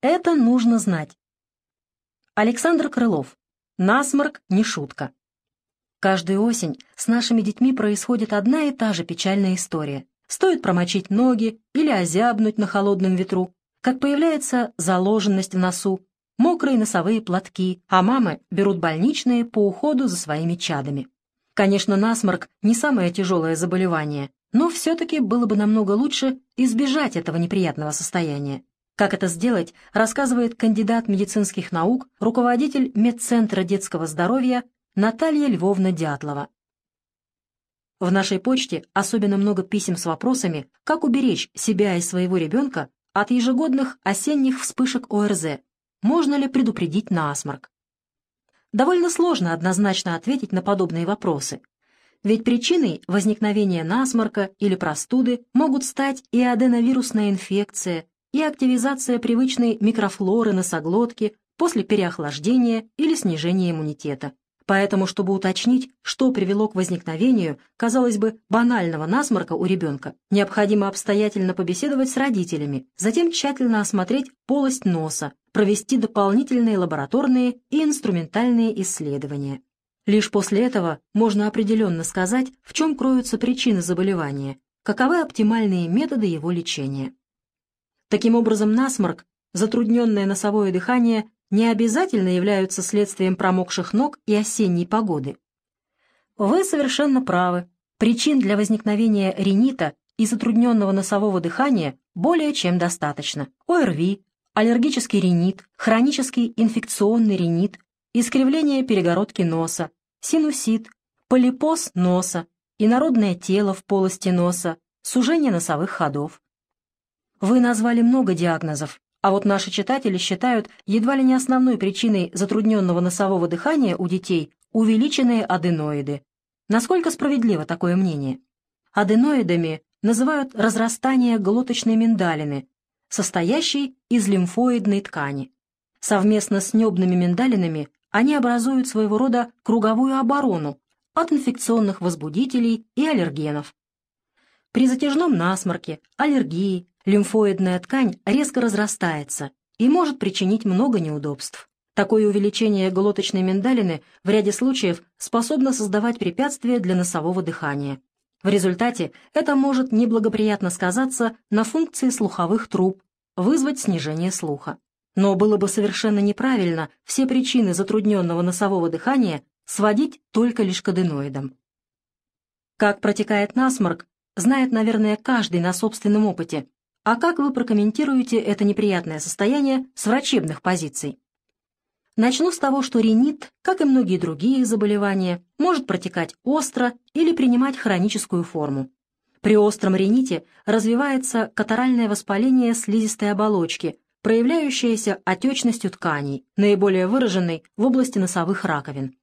Это нужно знать. Александр Крылов. Насморк не шутка. Каждую осень с нашими детьми происходит одна и та же печальная история. Стоит промочить ноги или озябнуть на холодном ветру, как появляется заложенность в носу, мокрые носовые платки, а мамы берут больничные по уходу за своими чадами. Конечно, насморк не самое тяжелое заболевание, но все-таки было бы намного лучше избежать этого неприятного состояния. Как это сделать, рассказывает кандидат медицинских наук, руководитель медцентра детского здоровья Наталья Львовна Дятлова. В нашей почте особенно много писем с вопросами, как уберечь себя и своего ребенка от ежегодных осенних вспышек ОРЗ. Можно ли предупредить насморк? Довольно сложно однозначно ответить на подобные вопросы. Ведь причиной возникновения насморка или простуды могут стать и аденовирусная инфекция, и активизация привычной микрофлоры носоглотки после переохлаждения или снижения иммунитета. Поэтому, чтобы уточнить, что привело к возникновению, казалось бы, банального насморка у ребенка, необходимо обстоятельно побеседовать с родителями, затем тщательно осмотреть полость носа, провести дополнительные лабораторные и инструментальные исследования. Лишь после этого можно определенно сказать, в чем кроются причины заболевания, каковы оптимальные методы его лечения. Таким образом, насморк, затрудненное носовое дыхание не обязательно являются следствием промокших ног и осенней погоды. Вы совершенно правы. Причин для возникновения ринита и затрудненного носового дыхания более чем достаточно. ОРВИ, аллергический ринит, хронический инфекционный ринит, искривление перегородки носа, синусит, полипоз носа, инородное тело в полости носа, сужение носовых ходов. Вы назвали много диагнозов, а вот наши читатели считают едва ли не основной причиной затрудненного носового дыхания у детей увеличенные аденоиды. Насколько справедливо такое мнение? Аденоидами называют разрастание глоточной миндалины, состоящей из лимфоидной ткани. Совместно с небными миндалинами они образуют своего рода круговую оборону от инфекционных возбудителей и аллергенов. При затяжном насморке, аллергии, лимфоидная ткань резко разрастается и может причинить много неудобств. Такое увеличение глоточной миндалины в ряде случаев способно создавать препятствия для носового дыхания. В результате это может неблагоприятно сказаться на функции слуховых труб, вызвать снижение слуха. Но было бы совершенно неправильно все причины затрудненного носового дыхания сводить только лишь к аденоидам. Как протекает насморк, знает, наверное, каждый на собственном опыте, а как вы прокомментируете это неприятное состояние с врачебных позиций? Начну с того, что ринит, как и многие другие заболевания, может протекать остро или принимать хроническую форму. При остром рините развивается катаральное воспаление слизистой оболочки, проявляющееся отечностью тканей, наиболее выраженной в области носовых раковин.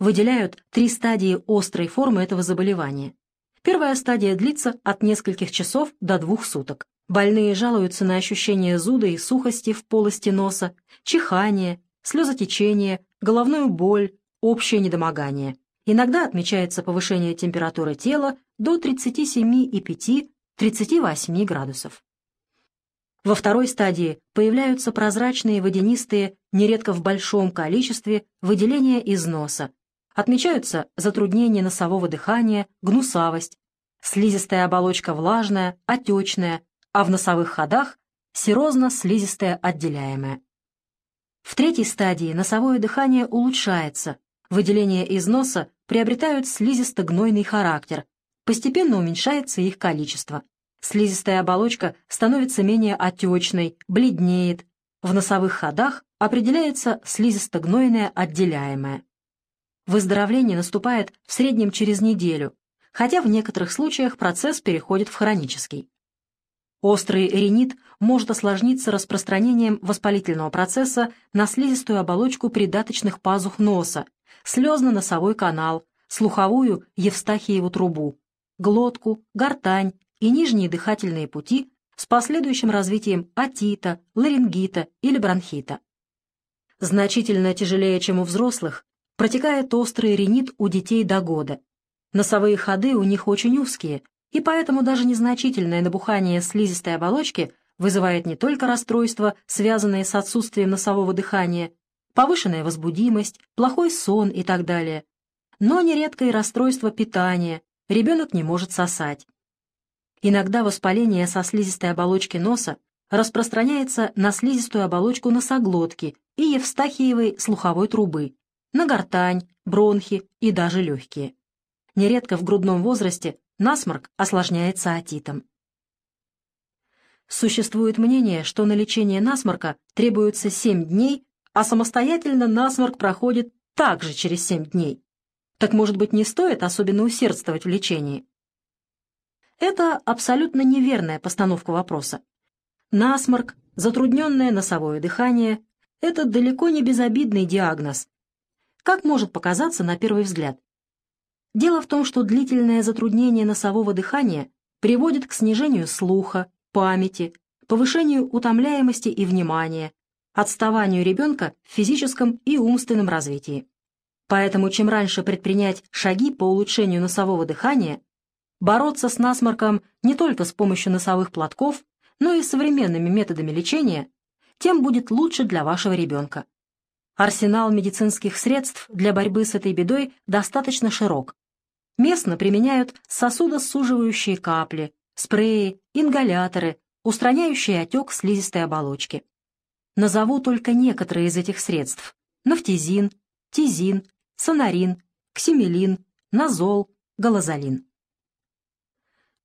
Выделяют три стадии острой формы этого заболевания. Первая стадия длится от нескольких часов до двух суток. Больные жалуются на ощущение зуда и сухости в полости носа, чихание, слезотечение, головную боль, общее недомогание. Иногда отмечается повышение температуры тела до 37,5-38 градусов. Во второй стадии появляются прозрачные водянистые, нередко в большом количестве, выделения из носа. Отмечаются затруднения носового дыхания, гнусавость, слизистая оболочка влажная, отечная, а в носовых ходах серозно-слизистая отделяемая. В третьей стадии носовое дыхание улучшается, выделения из носа приобретают слизисто-гнойный характер, постепенно уменьшается их количество. Слизистая оболочка становится менее отечной, бледнеет. В носовых ходах определяется слизисто-гнойное отделяемое. Выздоровление наступает в среднем через неделю, хотя в некоторых случаях процесс переходит в хронический. Острый ринит может осложниться распространением воспалительного процесса на слизистую оболочку придаточных пазух носа, слезно-носовой канал, слуховую Евстахиеву трубу, глотку, гортань и нижние дыхательные пути с последующим развитием отита, ларингита или бронхита. Значительно тяжелее, чем у взрослых, протекает острый ринит у детей до года. Носовые ходы у них очень узкие, и поэтому даже незначительное набухание слизистой оболочки вызывает не только расстройства, связанные с отсутствием носового дыхания, повышенная возбудимость, плохой сон и так далее, но нередко и расстройство питания, ребенок не может сосать. Иногда воспаление со слизистой оболочки носа распространяется на слизистую оболочку носоглотки и евстахиевой слуховой трубы, на гортань, бронхи и даже легкие. Нередко в грудном возрасте насморк осложняется отитом. Существует мнение, что на лечение насморка требуется 7 дней, а самостоятельно насморк проходит также через 7 дней. Так, может быть, не стоит особенно усердствовать в лечении? Это абсолютно неверная постановка вопроса. Насморк, затрудненное носовое дыхание – это далеко не безобидный диагноз. Как может показаться на первый взгляд? Дело в том, что длительное затруднение носового дыхания приводит к снижению слуха, памяти, повышению утомляемости и внимания, отставанию ребенка в физическом и умственном развитии. Поэтому чем раньше предпринять шаги по улучшению носового дыхания, бороться с насморком не только с помощью носовых платков, но и современными методами лечения, тем будет лучше для вашего ребенка. Арсенал медицинских средств для борьбы с этой бедой достаточно широк. Местно применяют сосудосуживающие капли, спреи, ингаляторы, устраняющие отек слизистой оболочки. Назову только некоторые из этих средств. Нафтизин, тизин, сонарин, ксимелин, назол, галазолин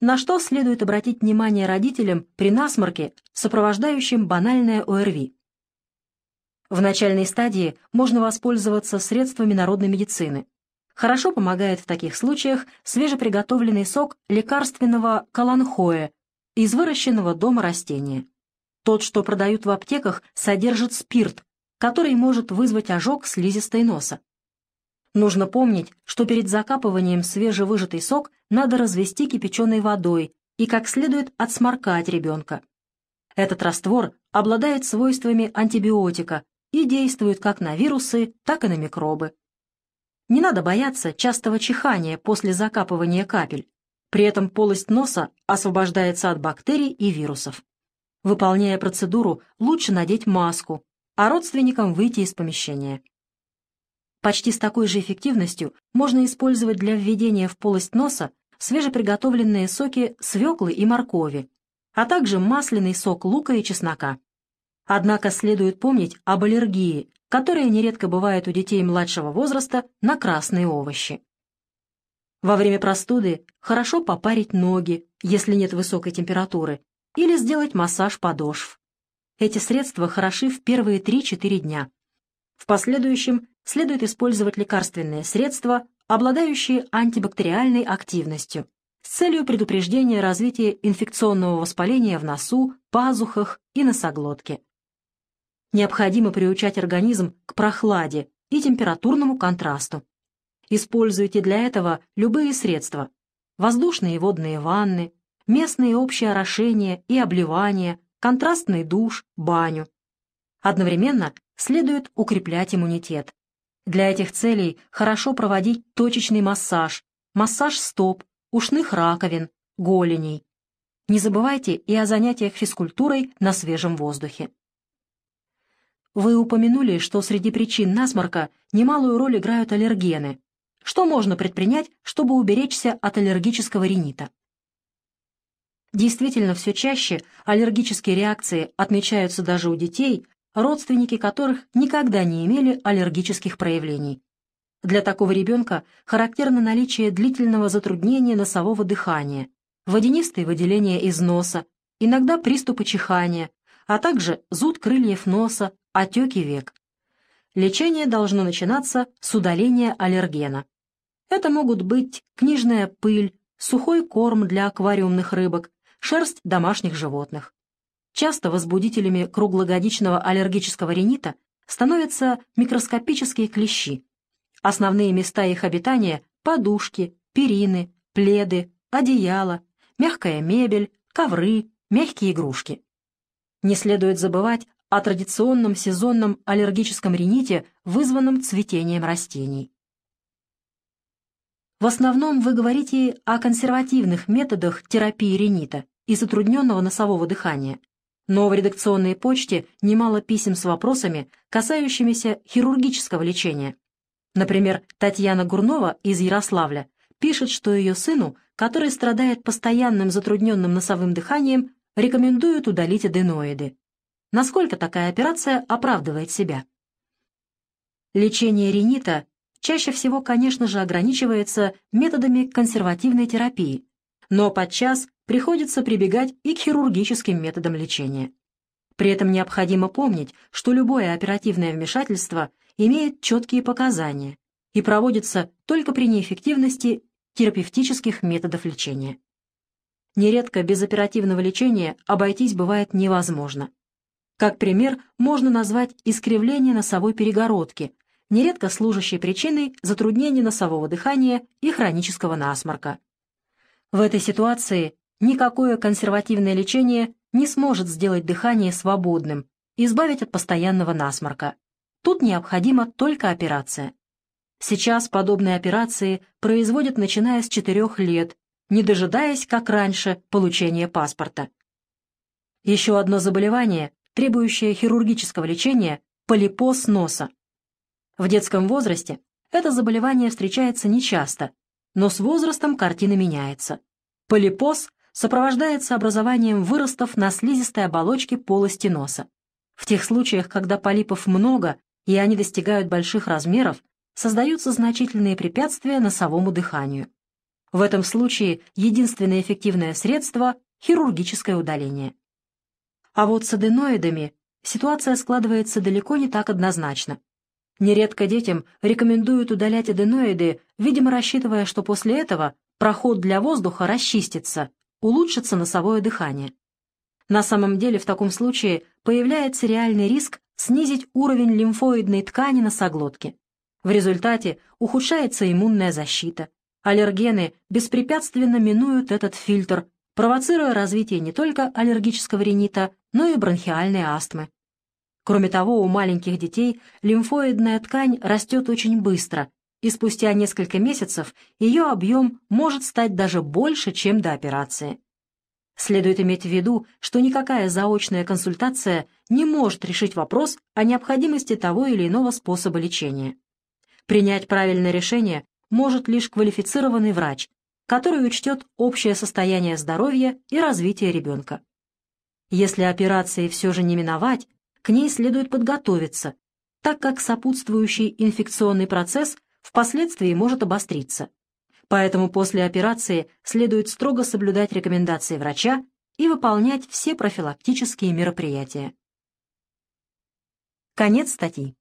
на что следует обратить внимание родителям при насморке, сопровождающем банальное ОРВИ. В начальной стадии можно воспользоваться средствами народной медицины. Хорошо помогает в таких случаях свежеприготовленный сок лекарственного каланхоя из выращенного дома растения. Тот, что продают в аптеках, содержит спирт, который может вызвать ожог слизистой носа. Нужно помнить, что перед закапыванием свежевыжатый сок надо развести кипяченой водой и как следует отсморкать ребенка. Этот раствор обладает свойствами антибиотика и действует как на вирусы, так и на микробы. Не надо бояться частого чихания после закапывания капель. При этом полость носа освобождается от бактерий и вирусов. Выполняя процедуру, лучше надеть маску, а родственникам выйти из помещения. Почти с такой же эффективностью можно использовать для введения в полость носа свежеприготовленные соки свеклы и моркови, а также масляный сок лука и чеснока. Однако следует помнить об аллергии, которая нередко бывает у детей младшего возраста на красные овощи. Во время простуды хорошо попарить ноги, если нет высокой температуры, или сделать массаж подошв. Эти средства хороши в первые 3-4 дня. В последующем следует использовать лекарственные средства, обладающие антибактериальной активностью, с целью предупреждения развития инфекционного воспаления в носу, пазухах и носоглотке. Необходимо приучать организм к прохладе и температурному контрасту. Используйте для этого любые средства – воздушные и водные ванны, местные общие орошения и обливания, контрастный душ, баню. Одновременно следует укреплять иммунитет. Для этих целей хорошо проводить точечный массаж, массаж стоп, ушных раковин, голеней. Не забывайте и о занятиях физкультурой на свежем воздухе. Вы упомянули, что среди причин насморка немалую роль играют аллергены. Что можно предпринять, чтобы уберечься от аллергического ринита? Действительно, все чаще аллергические реакции отмечаются даже у детей, родственники которых никогда не имели аллергических проявлений. Для такого ребенка характерно наличие длительного затруднения носового дыхания, водянистые выделения из носа, иногда приступы чихания, а также зуд крыльев носа, отеки век. Лечение должно начинаться с удаления аллергена. Это могут быть книжная пыль, сухой корм для аквариумных рыбок, шерсть домашних животных. Часто возбудителями круглогодичного аллергического ринита становятся микроскопические клещи. Основные места их обитания – подушки, перины, пледы, одеяла, мягкая мебель, ковры, мягкие игрушки. Не следует забывать о традиционном сезонном аллергическом рините, вызванном цветением растений. В основном вы говорите о консервативных методах терапии ринита и затрудненного носового дыхания, но в редакционной почте немало писем с вопросами, касающимися хирургического лечения. Например, Татьяна Гурнова из Ярославля пишет, что ее сыну, который страдает постоянным затрудненным носовым дыханием, рекомендуют удалить аденоиды. Насколько такая операция оправдывает себя? Лечение ринита чаще всего, конечно же, ограничивается методами консервативной терапии, но подчас приходится прибегать и к хирургическим методам лечения. При этом необходимо помнить, что любое оперативное вмешательство имеет четкие показания и проводится только при неэффективности терапевтических методов лечения. Нередко без оперативного лечения обойтись бывает невозможно. Как пример можно назвать искривление носовой перегородки, нередко служащей причиной затруднения носового дыхания и хронического насморка. В этой ситуации никакое консервативное лечение не сможет сделать дыхание свободным, избавить от постоянного насморка. Тут необходима только операция. Сейчас подобные операции производят начиная с 4 лет, не дожидаясь, как раньше, получения паспорта. Еще одно заболевание, требующее хирургического лечения – полипоз носа. В детском возрасте это заболевание встречается нечасто, но с возрастом картина меняется. Полипоз сопровождается образованием выростов на слизистой оболочке полости носа. В тех случаях, когда полипов много и они достигают больших размеров, создаются значительные препятствия носовому дыханию. В этом случае единственное эффективное средство – хирургическое удаление. А вот с аденоидами ситуация складывается далеко не так однозначно. Нередко детям рекомендуют удалять аденоиды, видимо рассчитывая, что после этого проход для воздуха расчистится, улучшится носовое дыхание. На самом деле в таком случае появляется реальный риск снизить уровень лимфоидной ткани носоглотки. В результате ухудшается иммунная защита. Аллергены беспрепятственно минуют этот фильтр, провоцируя развитие не только аллергического ринита, но и бронхиальной астмы. Кроме того, у маленьких детей лимфоидная ткань растет очень быстро, и спустя несколько месяцев ее объем может стать даже больше, чем до операции. Следует иметь в виду, что никакая заочная консультация не может решить вопрос о необходимости того или иного способа лечения. Принять правильное решение может лишь квалифицированный врач, который учтет общее состояние здоровья и развитие ребенка. Если операции все же не миновать, к ней следует подготовиться, так как сопутствующий инфекционный процесс впоследствии может обостриться. Поэтому после операции следует строго соблюдать рекомендации врача и выполнять все профилактические мероприятия. Конец статьи.